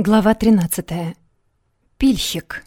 Глава 13. Пильщик.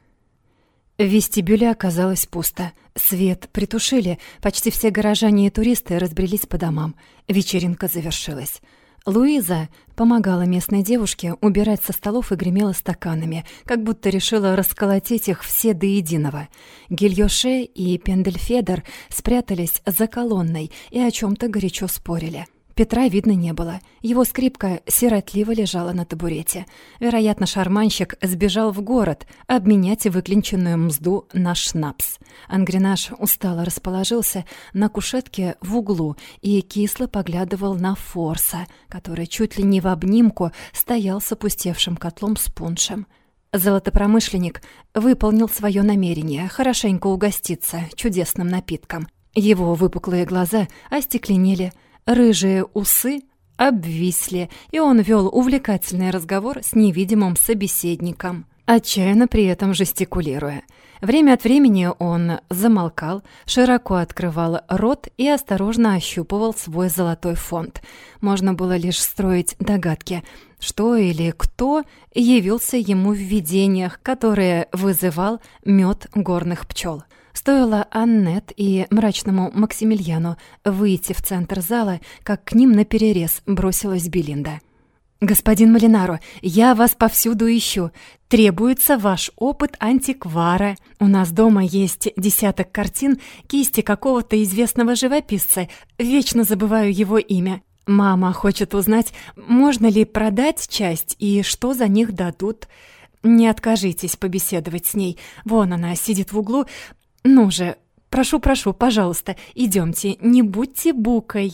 В вестибюле оказалось пусто. Свет притушили, почти все горожане и туристы разбрелись по домам. Вечеринка завершилась. Луиза помогала местной девушке убирать со столов и гремела стаканами, как будто решила расколотить их все до единого. Гильоше и Пендельфедер спрятались за колонной и о чем то горячо спорили. Петра видно не было. Его скрипка сиротливо лежала на табурете. Вероятно, шарманщик сбежал в город обменять выклинченную мзду на шнапс. Ангренаж устало расположился на кушетке в углу и кисло поглядывал на Форса, который чуть ли не в обнимку стоял с опустевшим котлом с пуншем. Золотопромышленник выполнил свое намерение хорошенько угоститься чудесным напитком. Его выпуклые глаза остекленели, Рыжие усы обвисли, и он вел увлекательный разговор с невидимым собеседником, отчаянно при этом жестикулируя. Время от времени он замолкал, широко открывал рот и осторожно ощупывал свой золотой фонд. Можно было лишь строить догадки, что или кто явился ему в видениях, которые вызывал мед горных пчел. Стоило Аннет и мрачному Максимилиану выйти в центр зала, как к ним наперерез бросилась Белинда. «Господин Малинаро, я вас повсюду ищу. Требуется ваш опыт антиквара. У нас дома есть десяток картин кисти какого-то известного живописца. Вечно забываю его имя. Мама хочет узнать, можно ли продать часть и что за них дадут. Не откажитесь побеседовать с ней. Вон она сидит в углу, «Ну же, прошу-прошу, пожалуйста, идемте, не будьте букой».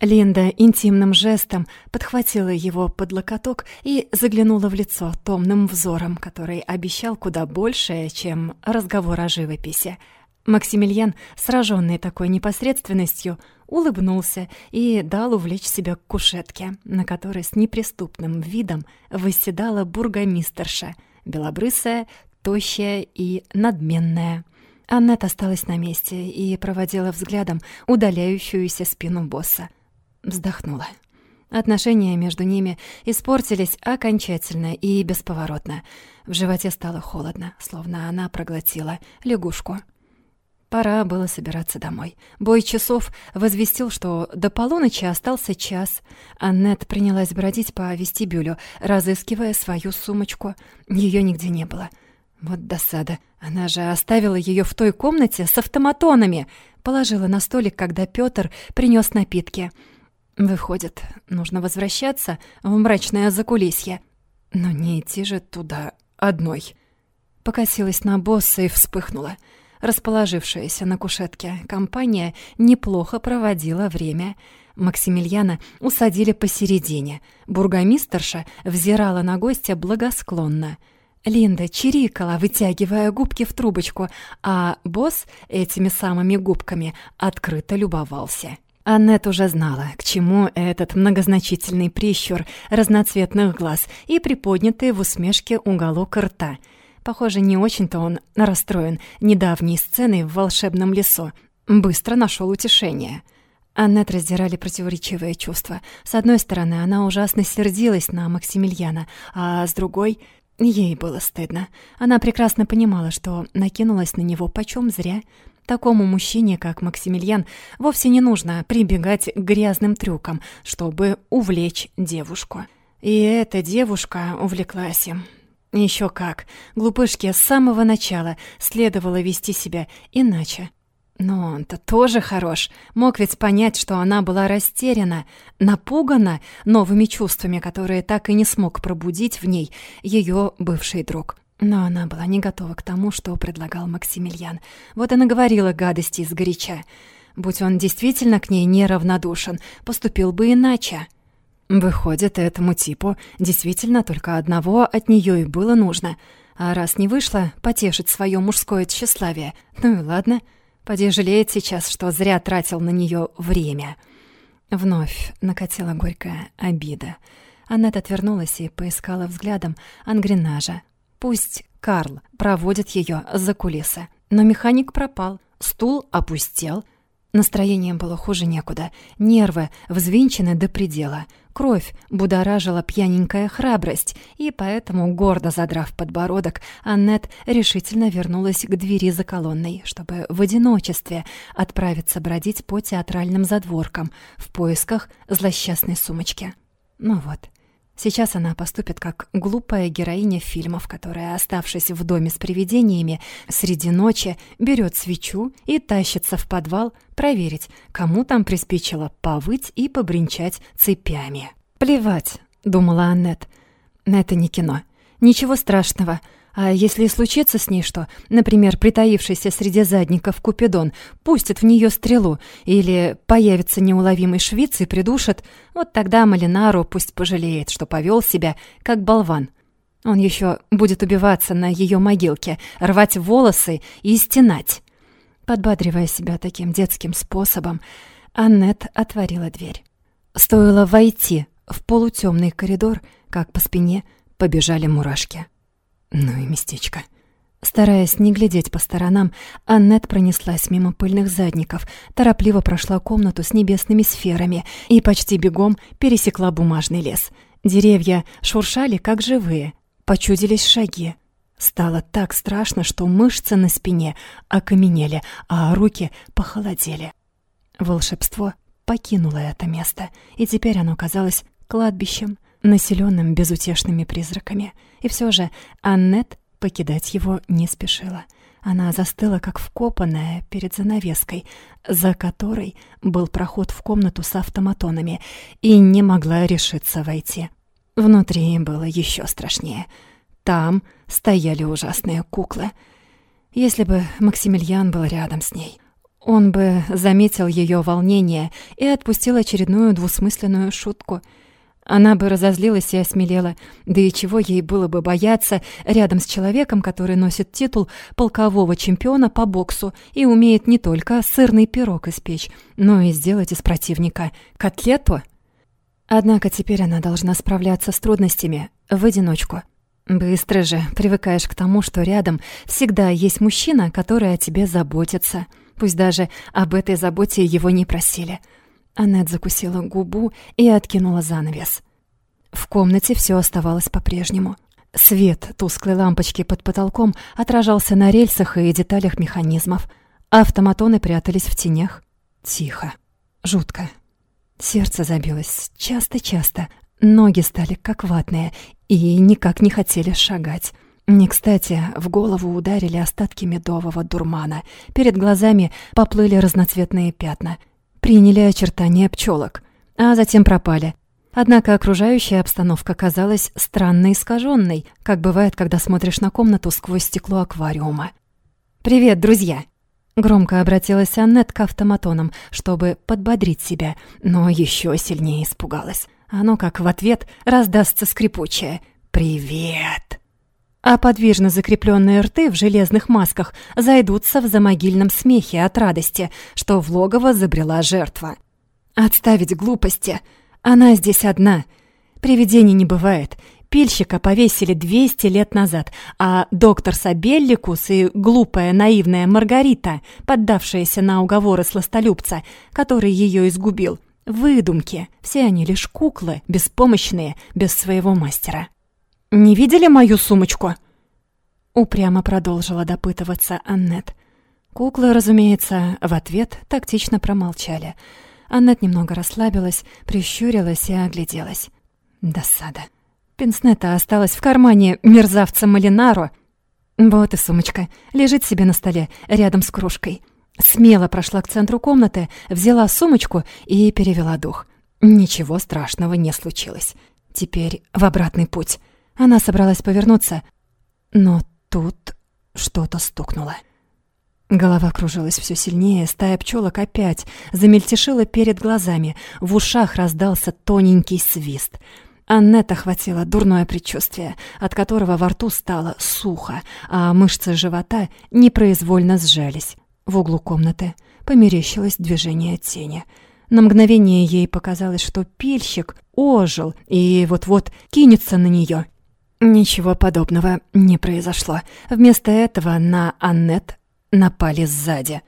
Линда интимным жестом подхватила его под локоток и заглянула в лицо томным взором, который обещал куда большее, чем разговор о живописи. Максимилиан, сраженный такой непосредственностью, улыбнулся и дал увлечь себя к кушетке, на которой с неприступным видом восседала бургомистерша, белобрысая, тощая и надменная. Аннет осталась на месте и проводила взглядом удаляющуюся спину босса. Вздохнула. Отношения между ними испортились окончательно и бесповоротно. В животе стало холодно, словно она проглотила лягушку. Пора было собираться домой. Бой часов возвестил, что до полуночи остался час. Аннет принялась бродить по вестибюлю, разыскивая свою сумочку. Ее нигде не было — вот досада. Она же оставила ее в той комнате с автоматонами. Положила на столик, когда Пётр принес напитки. Выходит, нужно возвращаться в мрачное закулисье. Но не идти же туда одной. Покосилась на босса и вспыхнула. Расположившаяся на кушетке компания неплохо проводила время. Максимилиана усадили посередине. Бургомистерша взирала на гостя благосклонно — Линда чирикала, вытягивая губки в трубочку, а босс этими самыми губками открыто любовался. Аннет уже знала, к чему этот многозначительный прищур разноцветных глаз и приподнятый в усмешке уголок рта. Похоже, не очень-то он расстроен недавней сценой в волшебном лесу. Быстро нашел утешение. Аннет раздирали противоречивые чувства. С одной стороны, она ужасно сердилась на Максимилиана, а с другой Ей было стыдно. Она прекрасно понимала, что накинулась на него почем зря. Такому мужчине, как Максимилиан, вовсе не нужно прибегать к грязным трюкам, чтобы увлечь девушку. И эта девушка увлеклась им. Еще как. Глупышке с самого начала следовало вести себя иначе. Но он-то тоже хорош. Мог ведь понять, что она была растеряна, напугана новыми чувствами, которые так и не смог пробудить в ней ее бывший друг. Но она была не готова к тому, что предлагал Максимилиан. Вот она говорила гадости изгоряча. Будь он действительно к ней неравнодушен, поступил бы иначе. Выходит, этому типу действительно только одного от нее и было нужно. А раз не вышло, потешить свое мужское тщеславие. Ну и ладно. — Поди жалеет сейчас, что зря тратил на нее время. Вновь накатила горькая обида. Аннет отвернулась и поискала взглядом ангренажа. Пусть Карл проводит ее за кулисы. Но механик пропал, стул опустел. Настроением было хуже некуда. Нервы взвинчены до предела. Кровь будоражила пьяненькая храбрость, и поэтому, гордо задрав подбородок, Аннет решительно вернулась к двери за колонной, чтобы в одиночестве отправиться бродить по театральным задворкам в поисках злосчастной сумочки. Ну вот, Сейчас она поступит как глупая героиня фильмов, которая, оставшись в доме с привидениями, среди ночи берет свечу и тащится в подвал проверить, кому там приспичило повыть и побренчать цепями. «Плевать», — думала Аннет, — «это не кино. Ничего страшного. А если случится с ней что, например, притаившийся среди задников Купидон пустит в нее стрелу, или появится неуловимый швиц и придушит, вот тогда Малинару пусть пожалеет, что повел себя как болван. Он еще будет убиваться на ее могилке, рвать волосы и стенать. Подбадривая себя таким детским способом, Аннет отворила дверь. Стоило войти в полутемный коридор, как по спине побежали мурашки. Ну и местечко. Стараясь не глядеть по сторонам, Аннет пронеслась мимо пыльных задников, торопливо прошла комнату с небесными сферами и почти бегом пересекла бумажный лес. Деревья шуршали, как живые, почудились шаги. Стало так страшно, что мышцы на спине окаменели, а руки похолодели. Волшебство покинуло это место, и теперь оно казалось кладбищем, населенным безутешными призраками. И все же Аннет покидать его не спешила. Она застыла, как вкопанная, перед занавеской, за которой был проход в комнату с автоматонами, и не могла решиться войти. Внутри было еще страшнее. Там стояли ужасные куклы. Если бы Максимилиан был рядом с ней, он бы заметил ее волнение и отпустил очередную двусмысленную шутку — она бы разозлилась и осмелела. Да и чего ей было бы бояться рядом с человеком, который носит титул полкового чемпиона по боксу и умеет не только сырный пирог испечь, но и сделать из противника котлету? Однако теперь она должна справляться с трудностями в одиночку. Быстро же привыкаешь к тому, что рядом всегда есть мужчина, который о тебе заботится. Пусть даже об этой заботе его не просили — Аннет закусила губу и откинула занавес. В комнате все оставалось по-прежнему. Свет тусклой лампочки под потолком отражался на рельсах и деталях механизмов. Автоматоны прятались в тенях. Тихо. Жутко. Сердце забилось часто-часто. Ноги стали как ватные и никак не хотели шагать. Не кстати, в голову ударили остатки медового дурмана. Перед глазами поплыли разноцветные пятна — приняли очертания пчелок, а затем пропали. Однако окружающая обстановка казалась странно искаженной, как бывает, когда смотришь на комнату сквозь стекло аквариума. «Привет, друзья!» Громко обратилась Аннет к автоматонам, чтобы подбодрить себя, но еще сильнее испугалась. Оно, как в ответ, раздастся скрипучее «Привет!» А подвижно закрепленные рты в железных масках зайдутся в замогильном смехе от радости, что в логово забрела жертва. Отставить глупости. Она здесь одна. Привидений не бывает. Пильщика повесили 200 лет назад, а доктор Сабелликус и глупая наивная Маргарита, поддавшаяся на уговоры сластолюбца, который ее изгубил, выдумки. Все они лишь куклы, беспомощные, без своего мастера. «Не видели мою сумочку?» Упрямо продолжила допытываться Аннет. Куклы, разумеется, в ответ тактично промолчали. Аннет немного расслабилась, прищурилась и огляделась. Досада. Пинснета осталась в кармане мерзавца Малинару. Вот и сумочка. Лежит себе на столе, рядом с кружкой. Смело прошла к центру комнаты, взяла сумочку и перевела дух. Ничего страшного не случилось. Теперь в обратный путь. Она собралась повернуться, но тут что-то стукнуло. Голова кружилась все сильнее, стая пчелок опять замельтешила перед глазами, в ушах раздался тоненький свист. Аннет охватила дурное предчувствие, от которого во рту стало сухо, а мышцы живота непроизвольно сжались. В углу комнаты померещилось движение тени. На мгновение ей показалось, что пильщик ожил и вот-вот кинется на нее Ничего подобного не произошло. Вместо этого на Аннет напали сзади.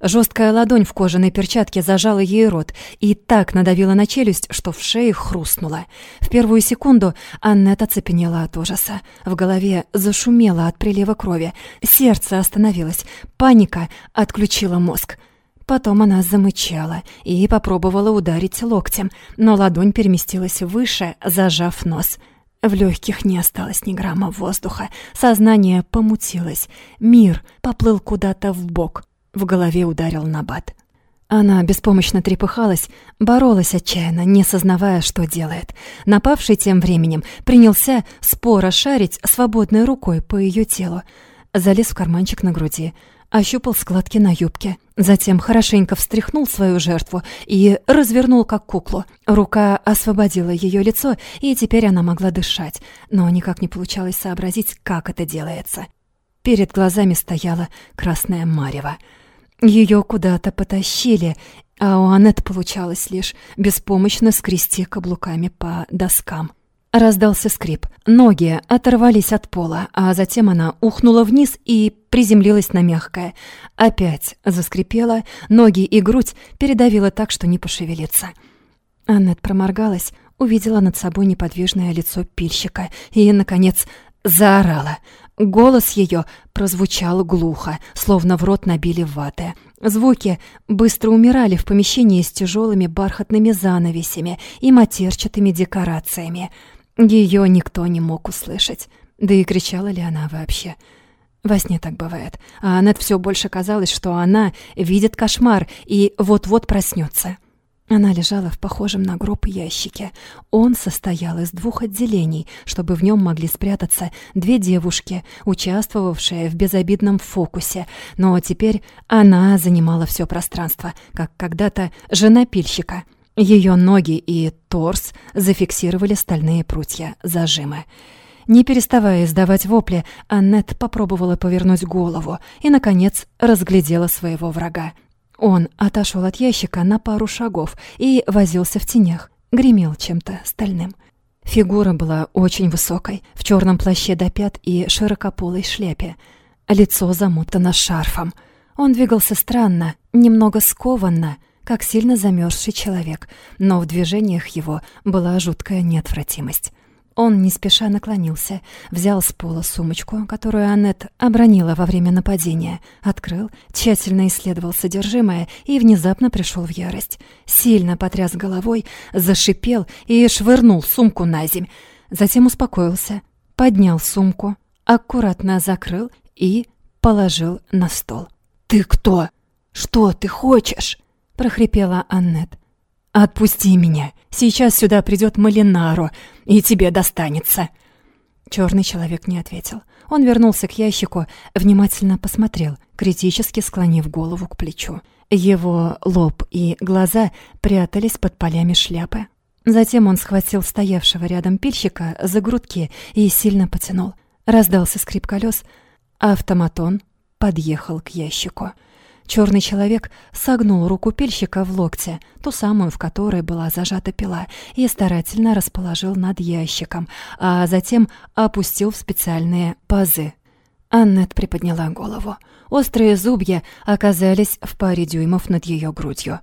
Жесткая ладонь в кожаной перчатке зажала ей рот и так надавила на челюсть, что в шее хрустнула. В первую секунду Аннет оцепенела от ужаса. В голове зашумело от прилива крови. Сердце остановилось. Паника отключила мозг. Потом она замычала и попробовала ударить локтем, но ладонь переместилась выше, зажав нос. В легких не осталось ни грамма воздуха. Сознание помутилось. Мир поплыл куда-то в бок. В голове ударил набат. Она беспомощно трепыхалась, боролась отчаянно, не сознавая, что делает. Напавший тем временем принялся споро шарить свободной рукой по ее телу. Залез в карманчик на груди, ощупал складки на юбке. Затем хорошенько встряхнул свою жертву и развернул как куклу. Рука освободила ее лицо, и теперь она могла дышать, но никак не получалось сообразить, как это делается. Перед глазами стояла красная марева — ее куда-то потащили, а у Аннет получалось лишь беспомощно скрести каблуками по доскам. Раздался скрип. Ноги оторвались от пола, а затем она ухнула вниз и приземлилась на мягкое. Опять заскрипела, ноги и грудь передавила так, что не пошевелиться. Аннет проморгалась, увидела над собой неподвижное лицо пильщика и, наконец, заорала. Голос ее прозвучал глухо, словно в рот набили ваты. Звуки быстро умирали в помещении с тяжелыми бархатными занавесями и матерчатыми декорациями. Ее никто не мог услышать. Да и кричала ли она вообще? Во сне так бывает. А Аннет все больше казалось, что она видит кошмар и вот-вот проснется. Она лежала в похожем на гроб ящике. Он состоял из двух отделений, чтобы в нем могли спрятаться две девушки, участвовавшие в безобидном фокусе. Но теперь она занимала все пространство, как когда-то жена пильщика. Ее ноги и торс зафиксировали стальные прутья, зажимы. Не переставая издавать вопли, Аннет попробовала повернуть голову и, наконец, разглядела своего врага. Он отошел от ящика на пару шагов и возился в тенях, гремел чем-то стальным. Фигура была очень высокой, в черном плаще до пят и широкополой шляпе. Лицо замотано шарфом. Он двигался странно, немного скованно, как сильно замерзший человек, но в движениях его была жуткая неотвратимость. Он не спеша наклонился, взял с пола сумочку, которую Аннет обронила во время нападения, открыл, тщательно исследовал содержимое и внезапно пришел в ярость. Сильно потряс головой, зашипел и швырнул сумку на земь. Затем успокоился, поднял сумку, аккуратно закрыл и положил на стол. «Ты кто? Что ты хочешь?» — прохрипела Аннет. «Отпусти меня. Сейчас сюда придет Малинаро, и тебе достанется». Черный человек не ответил. Он вернулся к ящику, внимательно посмотрел, критически склонив голову к плечу. Его лоб и глаза прятались под полями шляпы. Затем он схватил стоявшего рядом пильщика за грудки и сильно потянул. Раздался скрип колес, автоматон подъехал к ящику. Черный человек согнул руку пильщика в локте, ту самую, в которой была зажата пила, и старательно расположил над ящиком, а затем опустил в специальные пазы. Аннет приподняла голову. Острые зубья оказались в паре дюймов над ее грудью.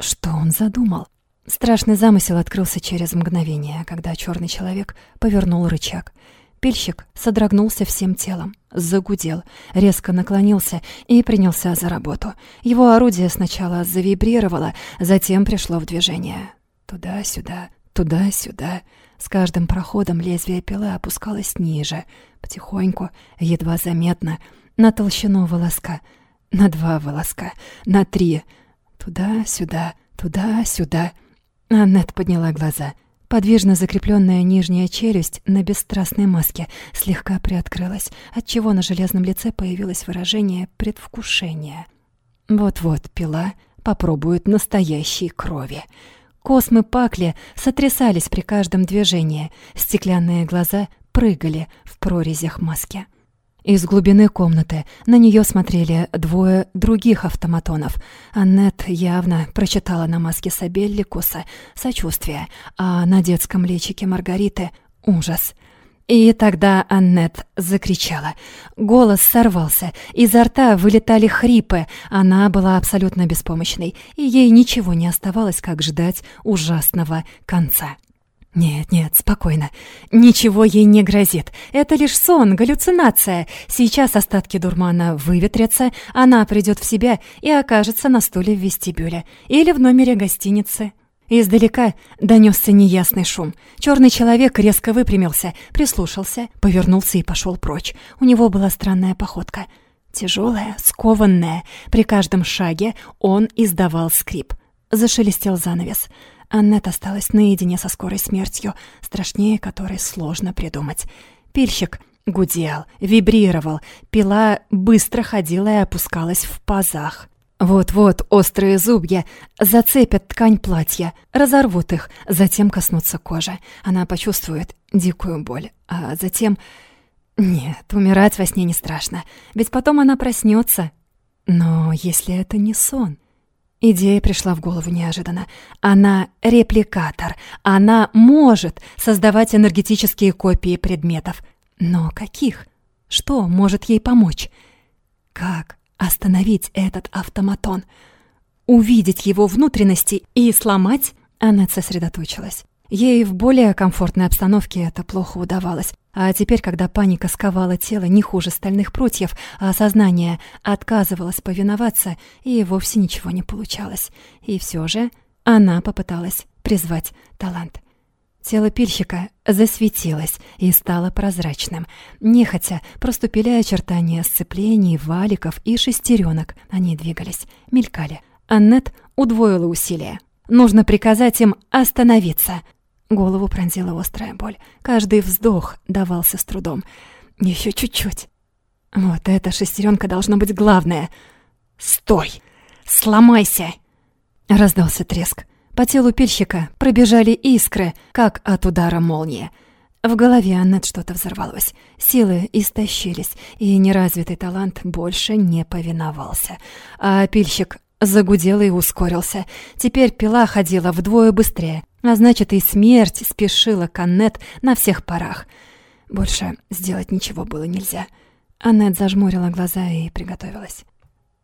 Что он задумал? Страшный замысел открылся через мгновение, когда черный человек повернул рычаг — Пильщик содрогнулся всем телом, загудел, резко наклонился и принялся за работу. Его орудие сначала завибрировало, затем пришло в движение. Туда-сюда, туда-сюда. С каждым проходом лезвие пилы опускалось ниже, потихоньку, едва заметно, на толщину волоска, на два волоска, на три. Туда-сюда, туда-сюда. Аннет подняла глаза — Подвижно закрепленная нижняя челюсть на бесстрастной маске слегка приоткрылась, отчего на железном лице появилось выражение предвкушения. Вот-вот пила попробует настоящей крови. Космы пакли сотрясались при каждом движении, стеклянные глаза прыгали в прорезях маски. Из глубины комнаты на нее смотрели двое других автоматонов. Аннет явно прочитала на маске Сабелликуса сочувствие, а на детском личике Маргариты — ужас. И тогда Аннет закричала. Голос сорвался, изо рта вылетали хрипы. Она была абсолютно беспомощной, и ей ничего не оставалось, как ждать ужасного конца. Нет, нет, спокойно. Ничего ей не грозит. Это лишь сон, галлюцинация. Сейчас остатки дурмана выветрятся, она придет в себя и окажется на стуле в вестибюле или в номере гостиницы. Издалека донесся неясный шум. Черный человек резко выпрямился, прислушался, повернулся и пошел прочь. У него была странная походка. Тяжелая, скованная. При каждом шаге он издавал скрип. Зашелестел занавес. Аннет осталась наедине со скорой смертью, страшнее которой сложно придумать. Пильщик гудел, вибрировал, пила быстро ходила и опускалась в пазах. Вот-вот острые зубья зацепят ткань платья, разорвут их, затем коснутся кожи. Она почувствует дикую боль, а затем... Нет, умирать во сне не страшно, ведь потом она проснется. Но если это не сон... Идея пришла в голову неожиданно. Она репликатор. Она может создавать энергетические копии предметов. Но каких? Что может ей помочь? Как Остановить этот автоматон, увидеть его внутренности и сломать, она сосредоточилась. Ей в более комфортной обстановке это плохо удавалось. А теперь, когда паника сковала тело не хуже стальных прутьев, а сознание отказывалось повиноваться, и вовсе ничего не получалось. И все же она попыталась призвать талант. Тело пильщика засветилось и стало прозрачным. Нехотя проступили очертания сцеплений, валиков и шестеренок. Они двигались, мелькали. Аннет удвоила усилия. Нужно приказать им остановиться. Голову пронзила острая боль. Каждый вздох давался с трудом. Еще чуть-чуть. Вот эта шестеренка должна быть главная. «Стой! Сломайся!» Раздался треск. По телу пильщика пробежали искры, как от удара молнии. В голове Аннет что-то взорвалось. Силы истощились, и неразвитый талант больше не повиновался. А пильщик загудел и ускорился. Теперь пила ходила вдвое быстрее, а значит и смерть спешила к Аннет на всех парах. Больше сделать ничего было нельзя. Аннет зажмурила глаза и приготовилась.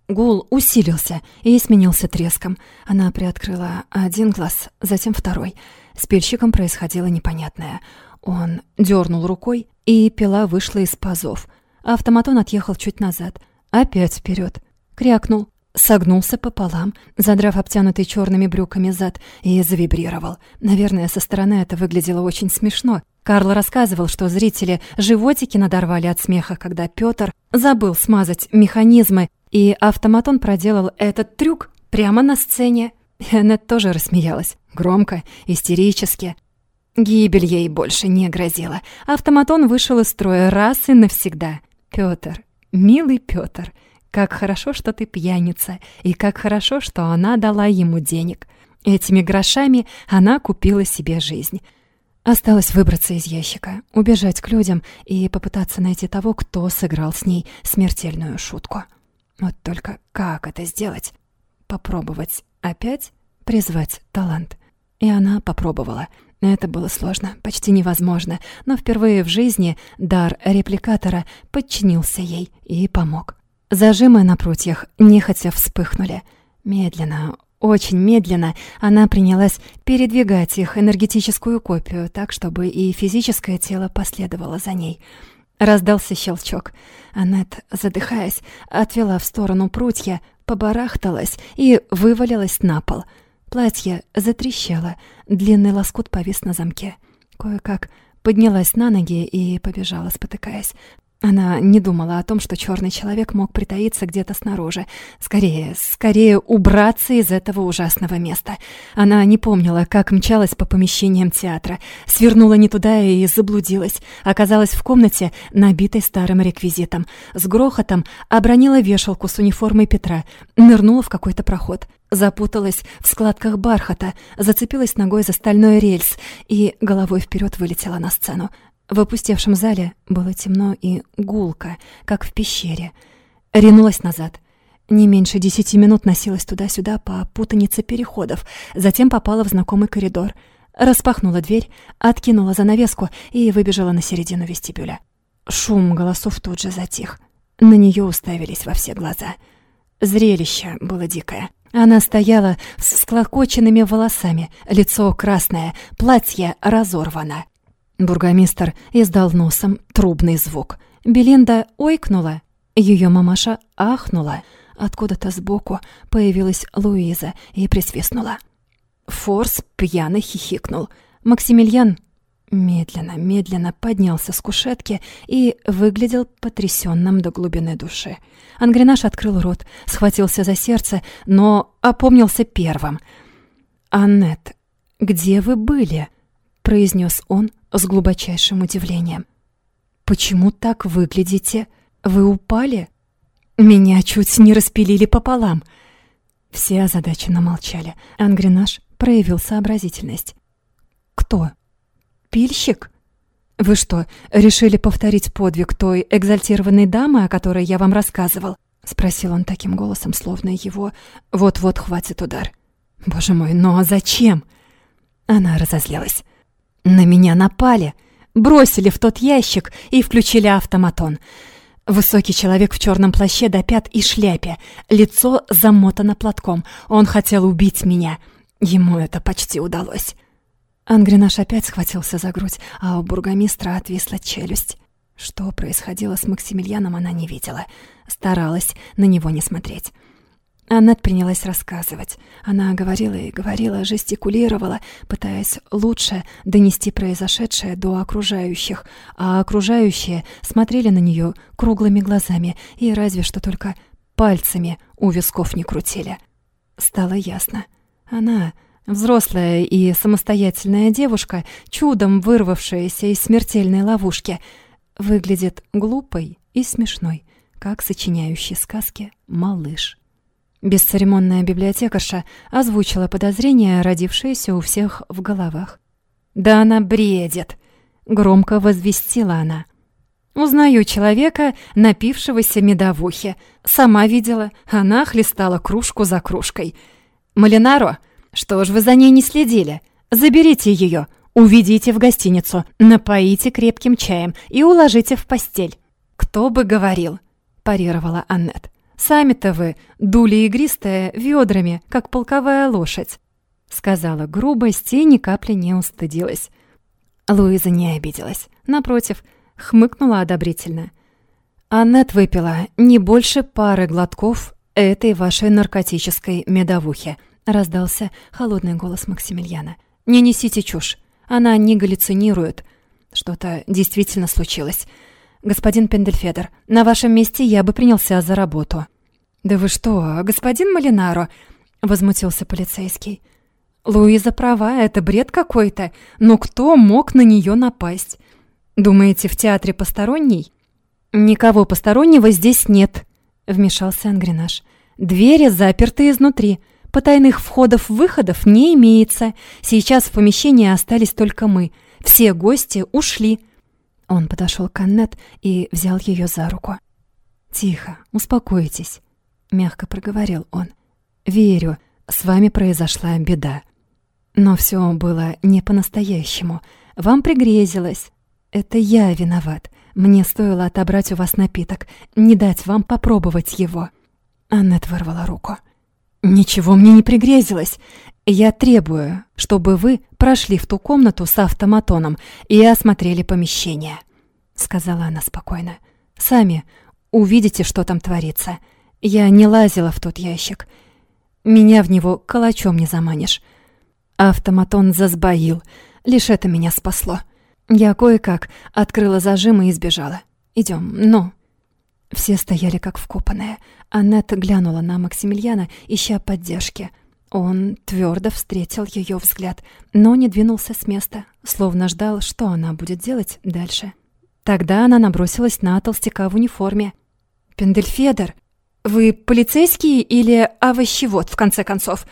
Гул усилился и сменился треском. Она приоткрыла один глаз, затем второй. С пильщиком происходило непонятное. Он дернул рукой, и пила вышла из пазов. Автоматон отъехал чуть назад, опять вперед. Крякнул, согнулся пополам, задрав обтянутый черными брюками зад, и завибрировал. Наверное, со стороны это выглядело очень смешно. Карл рассказывал, что зрители животики надорвали от смеха, когда Пётр забыл смазать механизмы и автоматон проделал этот трюк прямо на сцене. Эннет тоже рассмеялась. Громко, истерически. Гибель ей больше не грозила. Автоматон вышел из строя раз и навсегда. Пётр, милый Пётр, как хорошо, что ты пьяница, и как хорошо, что она дала ему денег. Этими грошами она купила себе жизнь. Осталось выбраться из ящика, убежать к людям и попытаться найти того, кто сыграл с ней смертельную шутку. Вот только как это сделать? Попробовать опять призвать талант. И она попробовала. Это было сложно, почти невозможно, но впервые в жизни дар репликатора подчинился ей и помог. Зажимы на прутьях нехотя вспыхнули. Медленно, очень медленно она принялась передвигать их энергетическую копию так, чтобы и физическое тело последовало за ней — Раздался щелчок. Аннет, задыхаясь, отвела в сторону прутья, побарахталась и вывалилась на пол. Платье затрещало, длинный лоскут повис на замке. Кое-как поднялась на ноги и побежала, спотыкаясь. Она не думала о том, что черный человек мог притаиться где-то снаружи. Скорее, скорее убраться из этого ужасного места. Она не помнила, как мчалась по помещениям театра, свернула не туда и заблудилась. Оказалась в комнате, набитой старым реквизитом. С грохотом обронила вешалку с униформой Петра, нырнула в какой-то проход. Запуталась в складках бархата, зацепилась ногой за стальной рельс и головой вперед вылетела на сцену. В опустевшем зале было темно и гулко, как в пещере. Ринулась назад. Не меньше десяти минут носилась туда-сюда по путанице переходов, затем попала в знакомый коридор. распахнула дверь, откинула занавеску и выбежала на середину вестибюля. Шум голосов тут же затих. На нее уставились во все глаза. Зрелище было дикое. Она стояла с склокоченными волосами, лицо красное, платье разорвано. Бургомистр издал носом трубный звук. Белинда ойкнула, ее мамаша ахнула. Откуда-то сбоку появилась Луиза и присвистнула. Форс пьяно хихикнул. Максимилиан медленно, медленно поднялся с кушетки и выглядел потрясенным до глубины души. Ангренаж открыл рот, схватился за сердце, но опомнился первым. «Аннет, где вы были?» — произнес он с глубочайшим удивлением. «Почему так выглядите? Вы упали?» «Меня чуть не распилили пополам». Все озадаченно молчали. Ангренаж проявил сообразительность. «Кто?» «Пильщик?» «Вы что, решили повторить подвиг той экзальтированной дамы, о которой я вам рассказывал?» — спросил он таким голосом, словно его вот-вот хватит удар. «Боже мой, но зачем?» Она разозлилась. «На меня напали, бросили в тот ящик и включили автоматон. Высокий человек в черном плаще до пят и шляпе, лицо замотано платком. Он хотел убить меня. Ему это почти удалось». Ангренаш опять схватился за грудь, а у бургомистра отвисла челюсть. Что происходило с Максимилианом, она не видела. Старалась на него не смотреть. Аннет принялась рассказывать. Она говорила и говорила, жестикулировала, пытаясь лучше донести произошедшее до окружающих, а окружающие смотрели на нее круглыми глазами и разве что только пальцами у висков не крутили. Стало ясно. Она Взрослая и самостоятельная девушка, чудом вырвавшаяся из смертельной ловушки, выглядит глупой и смешной, как сочиняющий сказки малыш. Бесцеремонная библиотекарша озвучила подозрения, родившиеся у всех в головах. «Да она бредит!» — громко возвестила она. «Узнаю человека, напившегося медовухи. Сама видела, она хлестала кружку за кружкой. Малинаро — что ж вы за ней не следили? Заберите ее, уведите в гостиницу, напоите крепким чаем и уложите в постель. Кто бы говорил, парировала Аннет. Сами-то вы дули игристая ведрами, как полковая лошадь, сказала грубость и ни капли не устыдилась. Луиза не обиделась. Напротив, хмыкнула одобрительно. Аннет выпила не больше пары глотков этой вашей наркотической медовухи — раздался холодный голос Максимилиана. «Не несите чушь. Она не галлюцинирует. Что-то действительно случилось. Господин Пендельфедер, на вашем месте я бы принялся за работу». «Да вы что, господин Малинаро?» — возмутился полицейский. «Луиза права, это бред какой-то. Но кто мог на нее напасть? Думаете, в театре посторонний?» «Никого постороннего здесь нет», — вмешался Ангренаж. «Двери заперты изнутри. Потайных входов-выходов не имеется. Сейчас в помещении остались только мы. Все гости ушли. Он подошел к Аннет и взял ее за руку. «Тихо, успокойтесь», — мягко проговорил он. «Верю, с вами произошла беда. Но все было не по-настоящему. Вам пригрезилось. Это я виноват. Мне стоило отобрать у вас напиток, не дать вам попробовать его». Аннет вырвала руку. «Ничего мне не пригрезилось. Я требую, чтобы вы прошли в ту комнату с автоматоном и осмотрели помещение», — сказала она спокойно. «Сами увидите, что там творится. Я не лазила в тот ящик. Меня в него калачом не заманишь. Автоматон засбоил. Лишь это меня спасло. Я кое-как открыла зажим и избежала. Идем, ну». Все стояли как вкопанные. Аннет глянула на Максимилиана, ища поддержки. Он твердо встретил ее взгляд, но не двинулся с места, словно ждал, что она будет делать дальше. Тогда она набросилась на толстяка в униформе. «Пендельфедер, вы полицейский или овощевод, в конце концов?»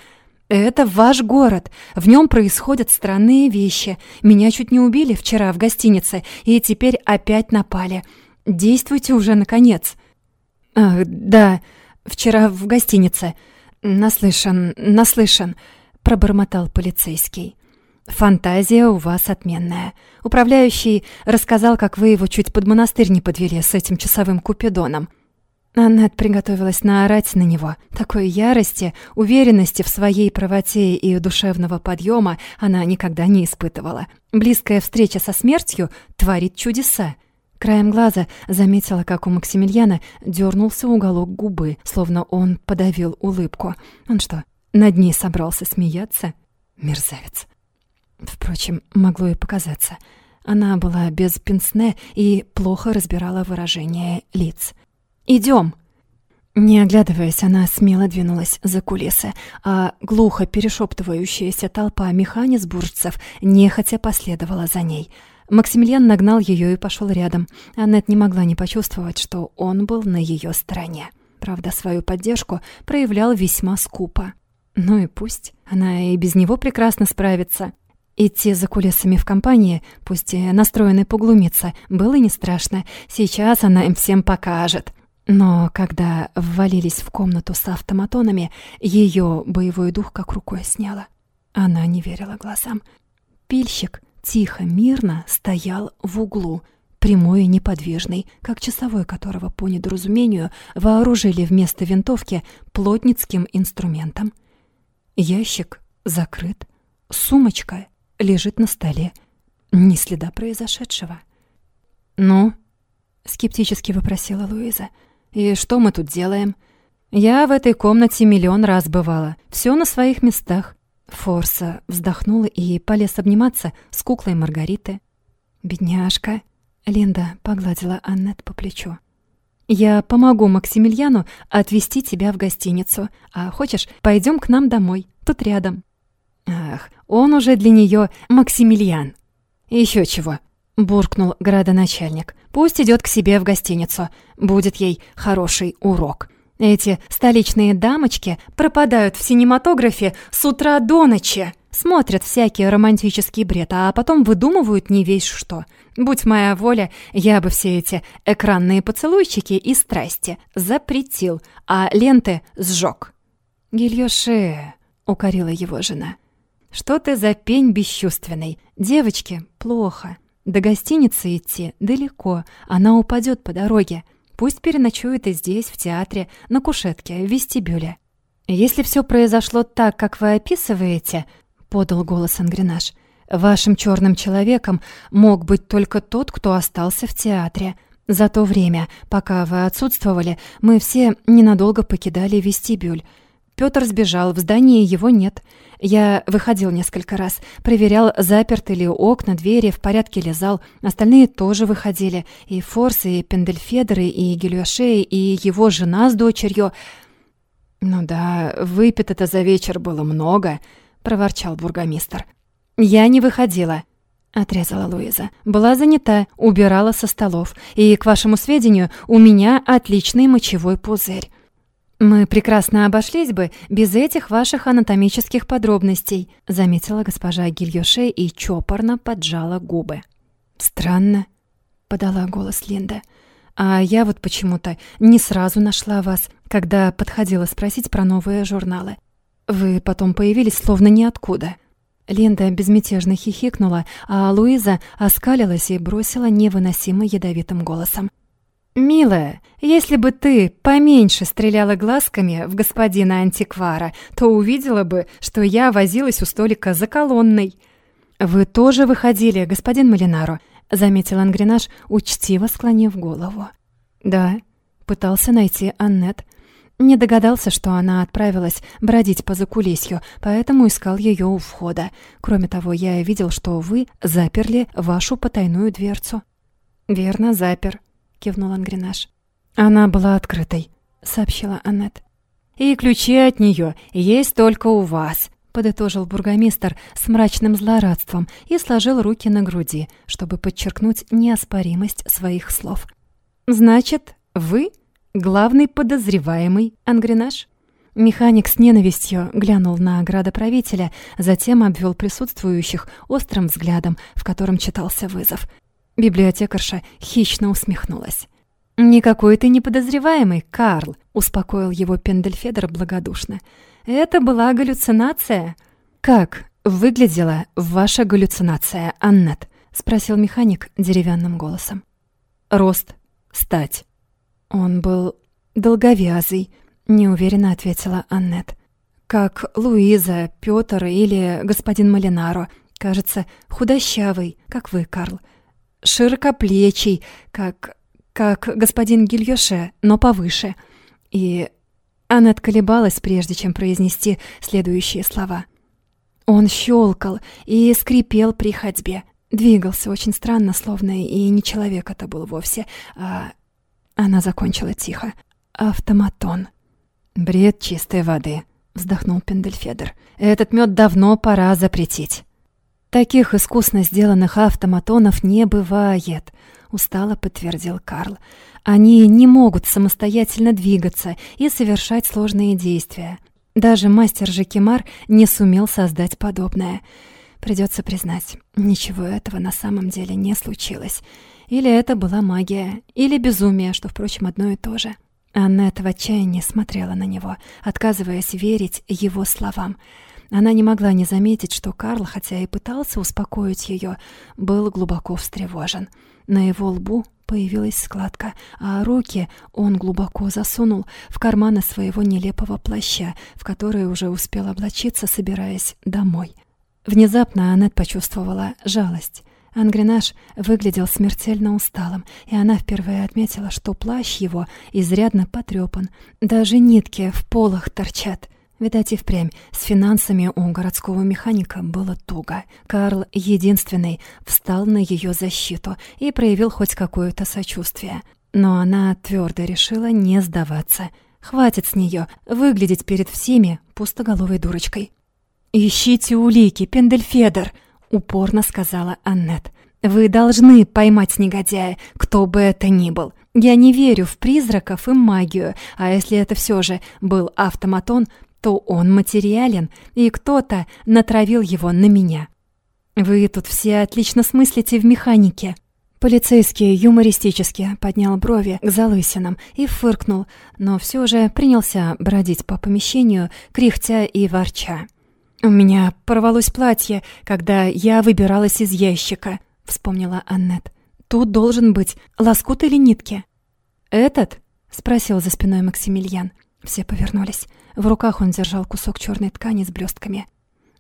«Это ваш город. В нем происходят странные вещи. Меня чуть не убили вчера в гостинице, и теперь опять напали. Действуйте уже, наконец!» «Ах, да, вчера в гостинице. Наслышан, наслышан», — пробормотал полицейский. Фантазия у вас отменная. Управляющий рассказал, как вы его чуть под монастырь не подвели с этим часовым купидоном. Аннет приготовилась наорать на него. Такой ярости, уверенности в своей правоте и душевного подъема она никогда не испытывала. Близкая встреча со смертью творит чудеса. Краем глаза заметила, как у Максимилиана дернулся уголок губы, словно он подавил улыбку. Он что, над ней собрался смеяться? Мерзавец. Впрочем, могло и показаться. Она была без пенсне и плохо разбирала выражение лиц. «Идем!» Не оглядываясь, она смело двинулась за кулисы, а глухо перешептывающаяся толпа механизбуржцев нехотя последовала за ней. Максимилиан нагнал ее и пошел рядом. Аннет не могла не почувствовать, что он был на ее стороне. Правда, свою поддержку проявлял весьма скупо. Ну и пусть. Она и без него прекрасно справится. Идти за кулисами в компании, пусть и настроенной поглумиться, было не страшно. Сейчас она им всем покажет. Но когда ввалились в комнату с автоматонами, ее боевой дух как рукой сняло. Она не верила глазам. Пильщик тихо, мирно стоял в углу, прямой и неподвижный, как часовой которого по недоразумению вооружили вместо винтовки плотницким инструментом. Ящик закрыт, сумочка лежит на столе. Ни следа произошедшего. «Ну?» — скептически вопросила Луиза. «И что мы тут делаем?» «Я в этой комнате миллион раз бывала. Все на своих местах». Форса вздохнула и полез обниматься с куклой Маргариты. «Бедняжка!» — Линда погладила Аннет по плечу. «Я помогу Максимилиану отвезти тебя в гостиницу. А хочешь, пойдем к нам домой, тут рядом». Ах, он уже для нее Максимилиан. Еще чего, буркнул градоначальник. Пусть идет к себе в гостиницу. Будет ей хороший урок. Эти столичные дамочки пропадают в синематографе с утра до ночи. Смотрят всякий романтический бред, а потом выдумывают не весь что. Будь моя воля, я бы все эти экранные поцелуйчики и страсти запретил, а ленты сжег. «Гильёше», — укорила его жена, — что ты за пень бесчувственный? Девочке плохо. До гостиницы идти далеко, она упадет по дороге. Пусть переночует и здесь, в театре, на кушетке, в вестибюле. Если все произошло так, как вы описываете, подал голос Ангренаж, вашим черным человеком мог быть только тот, кто остался в театре. За то время, пока вы отсутствовали, мы все ненадолго покидали вестибюль. Пётр сбежал, в здании его нет. Я выходил несколько раз, проверял, заперты ли окна, двери, в порядке ли зал. Остальные тоже выходили. И Форс, и Пендельфедеры, и Гелиошей, и его жена с дочерью. «Ну да, выпито-то за вечер было много», — проворчал бургомистр. «Я не выходила», — отрезала Луиза. «Была занята, убирала со столов. И, к вашему сведению, у меня отличный мочевой пузырь». «Мы прекрасно обошлись бы без этих ваших анатомических подробностей», заметила госпожа Гильёше и чопорно поджала губы. «Странно», — подала голос Линда. «А я вот почему-то не сразу нашла вас, когда подходила спросить про новые журналы. Вы потом появились словно ниоткуда». Линда безмятежно хихикнула, а Луиза оскалилась и бросила невыносимо ядовитым голосом. «Милая, если бы ты поменьше стреляла глазками в господина антиквара, то увидела бы, что я возилась у столика за колонной». «Вы тоже выходили, господин Малинаро», — заметил Ангренаж, учтиво склонив голову. «Да», — пытался найти Аннет. Не догадался, что она отправилась бродить по закулисью, поэтому искал ее у входа. Кроме того, я видел, что вы заперли вашу потайную дверцу. «Верно, запер», — кивнул Ангренаж. «Она была открытой», — сообщила Аннет. «И ключи от нее есть только у вас», — подытожил бургомистр с мрачным злорадством и сложил руки на груди, чтобы подчеркнуть неоспоримость своих слов. «Значит, вы главный подозреваемый, Ангренаж?» Механик с ненавистью глянул на градоправителя, затем обвел присутствующих острым взглядом, в котором читался вызов — Библиотекарша хищно усмехнулась. «Никакой ты не подозреваемый, Карл», — успокоил его Пендельфедер благодушно. «Это была галлюцинация». «Как? выглядела ваша галлюцинация, Аннет?» — спросил механик деревянным голосом. «Рост, стать». «Он был долговязый», — неуверенно ответила Аннет. «Как Луиза, Пётр или господин Малинаро. Кажется, худощавый, как вы, Карл. Широкоплечий, как... как господин Гильёше, но повыше. И Аннет колебалась, прежде чем произнести следующие слова. Он щелкал и скрипел при ходьбе. Двигался очень странно, словно и не человек это был вовсе, а... Она закончила тихо. Автоматон. «Бред чистой воды», — вздохнул Пендельфедер. «Этот мед давно пора запретить». «Таких искусно сделанных автоматонов не бывает», — устало подтвердил Карл. «Они не могут самостоятельно двигаться и совершать сложные действия. Даже мастер Жекимар не сумел создать подобное. Придется признать, ничего этого на самом деле не случилось. Или это была магия, или безумие, что, впрочем, одно и то же». Аннет в отчаянии смотрела на него, отказываясь верить его словам. Она не могла не заметить, что Карл, хотя и пытался успокоить ее, был глубоко встревожен. На его лбу появилась складка, а руки он глубоко засунул в карманы своего нелепого плаща, в который уже успел облачиться, собираясь домой. Внезапно Аннет почувствовала жалость. Ангренаж выглядел смертельно усталым, и она впервые отметила, что плащ его изрядно потрепан. Даже нитки в полах торчат. Видать, и впрямь с финансами у городского механика было туго. Карл, единственный, встал на ее защиту и проявил хоть какое-то сочувствие. Но она твердо решила не сдаваться. Хватит с нее выглядеть перед всеми пустоголовой дурочкой. «Ищите улики, Пендельфедер!» — упорно сказала Аннет. «Вы должны поймать негодяя, кто бы это ни был. Я не верю в призраков и магию, а если это все же был автоматон, то он материален, и кто-то натравил его на меня. Вы тут все отлично смыслите в механике. Полицейский юмористически поднял брови к залысинам и фыркнул, но все же принялся бродить по помещению, кряхтя и ворча. «У меня порвалось платье, когда я выбиралась из ящика», — вспомнила Аннет. «Тут должен быть лоскут или нитки». «Этот?» — спросил за спиной Максимилиан. Все повернулись. В руках он держал кусок черной ткани с блестками.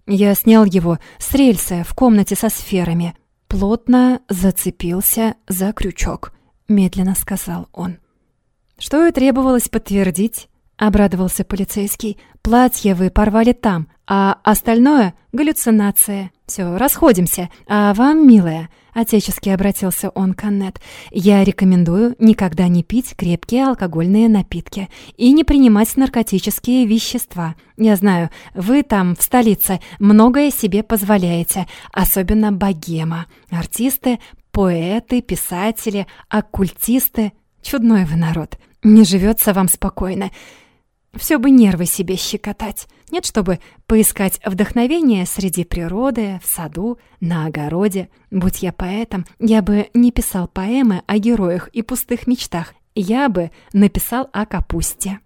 Я снял его с рельса в комнате со сферами. Плотно зацепился за крючок, медленно сказал он. Что и требовалось подтвердить, обрадовался полицейский. Платье вы порвали там, а остальное — галлюцинация. Все, расходимся. А вам, милая, Отечески обратился он к Аннет. «Я рекомендую никогда не пить крепкие алкогольные напитки и не принимать наркотические вещества. Я знаю, вы там, в столице, многое себе позволяете, особенно богема. Артисты, поэты, писатели, оккультисты. Чудной вы народ. Не живется вам спокойно. Все бы нервы себе щекотать. Нет, чтобы поискать вдохновение среди природы, в саду, на огороде. Будь я поэтом, я бы не писал поэмы о героях и пустых мечтах. Я бы написал о капусте.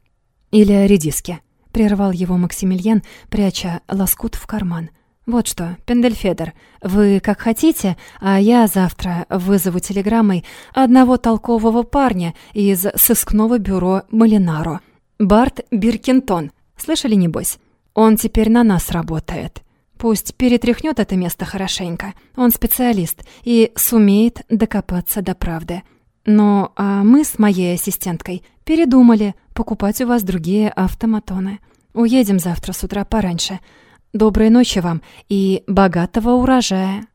Или о редиске. Прервал его Максимилиан, пряча лоскут в карман. «Вот что, Пендельфедер, вы как хотите, а я завтра вызову телеграммой одного толкового парня из сыскного бюро Малинаро». Барт Биркинтон. Слышали, небось? Он теперь на нас работает. Пусть перетряхнет это место хорошенько. Он специалист и сумеет докопаться до правды. Но а мы с моей ассистенткой передумали покупать у вас другие автоматоны. Уедем завтра с утра пораньше. Доброй ночи вам и богатого урожая.